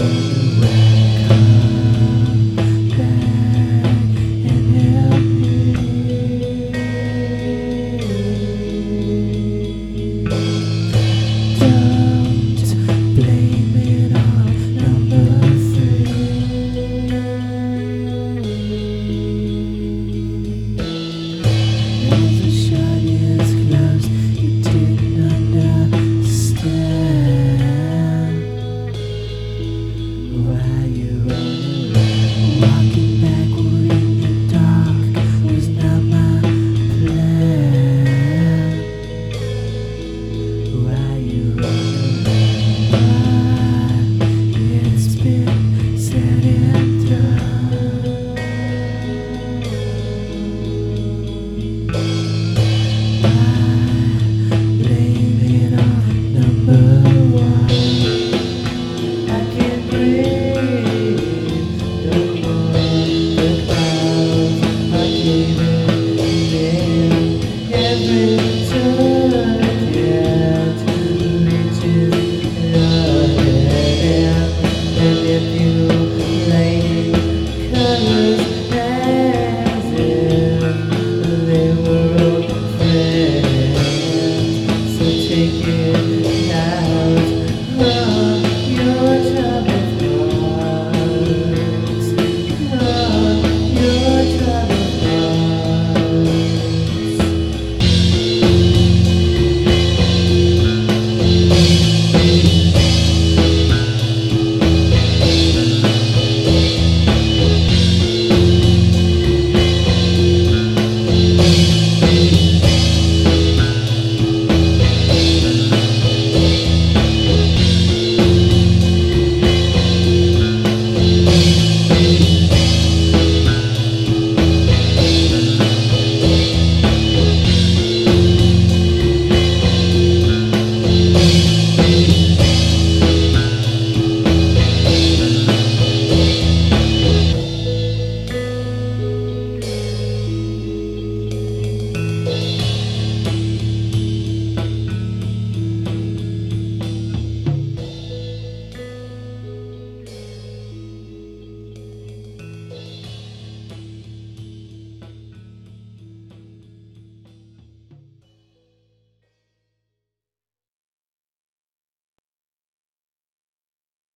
Amsterdã. over you.